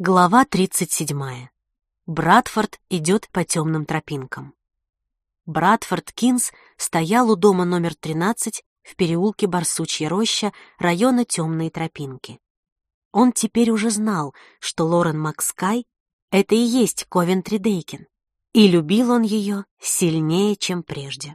Глава 37. Братфорд идет по темным тропинкам. Братфорд Кинс стоял у дома номер 13 в переулке Барсучья роща района Темные тропинки. Он теперь уже знал, что Лорен Макскай — это и есть Ковентри Дейкин, и любил он ее сильнее, чем прежде.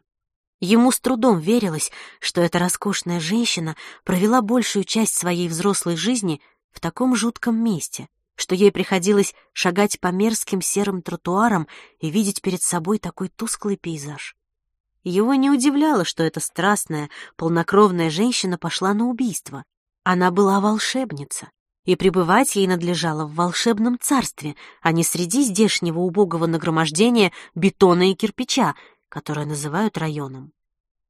Ему с трудом верилось, что эта роскошная женщина провела большую часть своей взрослой жизни в таком жутком месте — что ей приходилось шагать по мерзким серым тротуарам и видеть перед собой такой тусклый пейзаж. Его не удивляло, что эта страстная, полнокровная женщина пошла на убийство. Она была волшебница, и пребывать ей надлежало в волшебном царстве, а не среди здешнего убогого нагромождения бетона и кирпича, которое называют районом.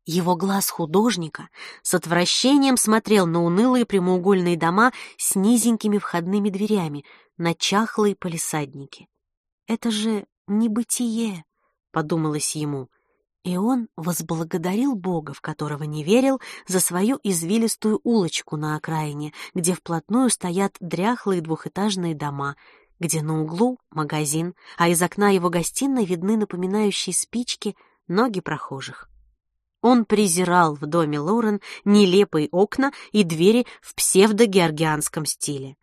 Его глаз художника с отвращением смотрел на унылые прямоугольные дома с низенькими входными дверями, на чахлые полисадники. «Это же не бытие», — подумалось ему, и он возблагодарил Бога, в которого не верил, за свою извилистую улочку на окраине, где вплотную стоят дряхлые двухэтажные дома, где на углу магазин, а из окна его гостиной видны напоминающие спички ноги прохожих. Он презирал в доме Лорен нелепые окна и двери в псевдогеоргианском стиле.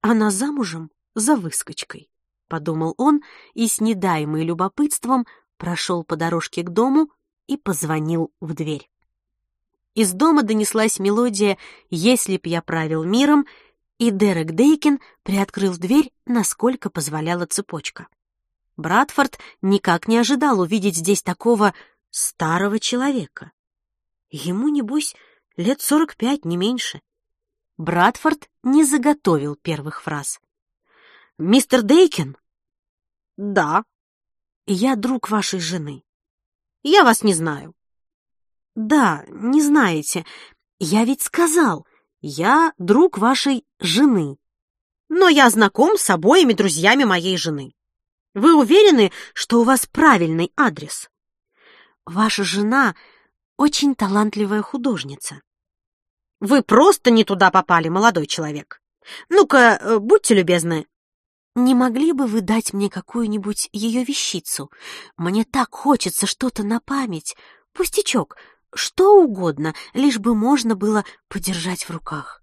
«Она замужем за выскочкой», — подумал он и с недаемой любопытством прошел по дорожке к дому и позвонил в дверь. Из дома донеслась мелодия «Если б я правил миром», и Дерек Дейкин приоткрыл дверь, насколько позволяла цепочка. Братфорд никак не ожидал увидеть здесь такого старого человека. Ему, небось, лет сорок пять, не меньше. Братфорд не заготовил первых фраз. «Мистер Дейкин?» «Да». «Я друг вашей жены». «Я вас не знаю». «Да, не знаете. Я ведь сказал, я друг вашей жены». «Но я знаком с обоими друзьями моей жены. Вы уверены, что у вас правильный адрес?» Ваша жена очень талантливая художница. Вы просто не туда попали, молодой человек. Ну-ка, э, будьте любезны. Не могли бы вы дать мне какую-нибудь ее вещицу? Мне так хочется что-то на память. Пустячок, что угодно, лишь бы можно было подержать в руках.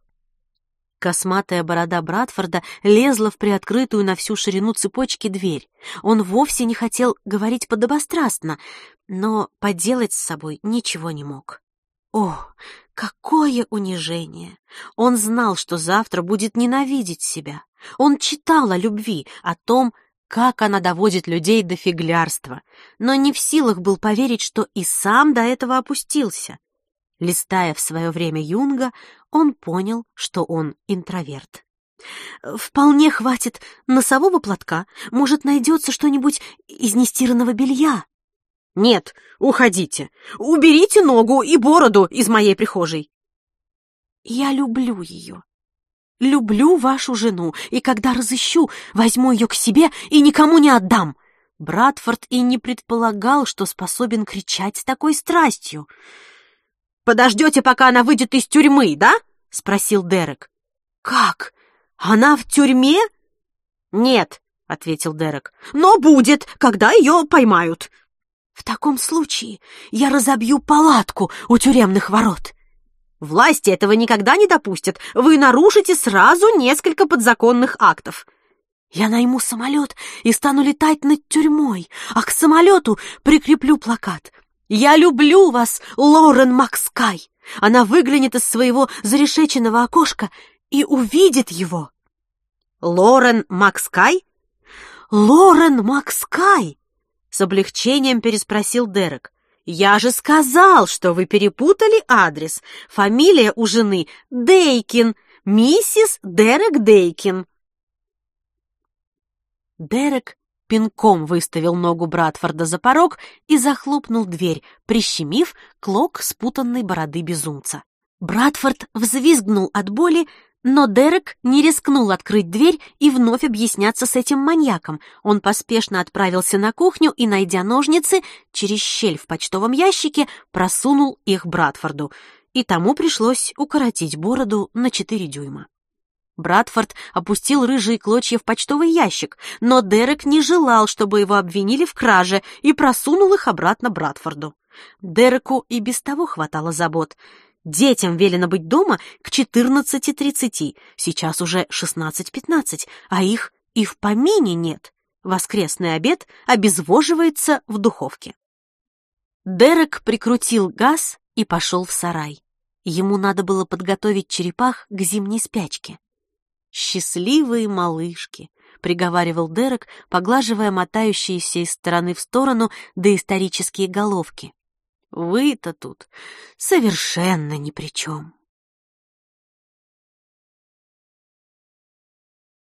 Косматая борода Братфорда лезла в приоткрытую на всю ширину цепочки дверь. Он вовсе не хотел говорить подобострастно, но поделать с собой ничего не мог. О, какое унижение! Он знал, что завтра будет ненавидеть себя. Он читал о любви, о том, как она доводит людей до фиглярства, но не в силах был поверить, что и сам до этого опустился. Листая в свое время Юнга, он понял, что он интроверт. «Вполне хватит носового платка. Может, найдется что-нибудь из нестиранного белья?» «Нет, уходите. Уберите ногу и бороду из моей прихожей». «Я люблю ее. Люблю вашу жену, и когда разыщу, возьму ее к себе и никому не отдам». Братфорд и не предполагал, что способен кричать с такой страстью. Подождете, пока она выйдет из тюрьмы, да?» — спросил Дерек. «Как? Она в тюрьме?» «Нет», — ответил Дерек, — «но будет, когда ее поймают». «В таком случае я разобью палатку у тюремных ворот». «Власти этого никогда не допустят. Вы нарушите сразу несколько подзаконных актов». «Я найму самолет и стану летать над тюрьмой, а к самолету прикреплю плакат — «Я люблю вас, Лорен Макскай!» Она выглянет из своего зарешеченного окошка и увидит его. «Лорен Макскай?» «Лорен Макскай!» С облегчением переспросил Дерек. «Я же сказал, что вы перепутали адрес. Фамилия у жены Дейкин, миссис Дерек Дейкин». Дерек пинком выставил ногу Братфорда за порог и захлопнул дверь, прищемив клок спутанной бороды безумца. Братфорд взвизгнул от боли, но Дерек не рискнул открыть дверь и вновь объясняться с этим маньяком. Он поспешно отправился на кухню и, найдя ножницы, через щель в почтовом ящике просунул их Братфорду, и тому пришлось укоротить бороду на четыре дюйма. Братфорд опустил рыжие клочья в почтовый ящик, но Дерек не желал, чтобы его обвинили в краже, и просунул их обратно Братфорду. Дереку и без того хватало забот. Детям велено быть дома к 14.30, сейчас уже 16.15, а их и в помине нет. Воскресный обед обезвоживается в духовке. Дерек прикрутил газ и пошел в сарай. Ему надо было подготовить черепах к зимней спячке. «Счастливые малышки», — приговаривал Дерек, поглаживая мотающиеся из стороны в сторону доисторические головки. «Вы-то тут совершенно ни при чем».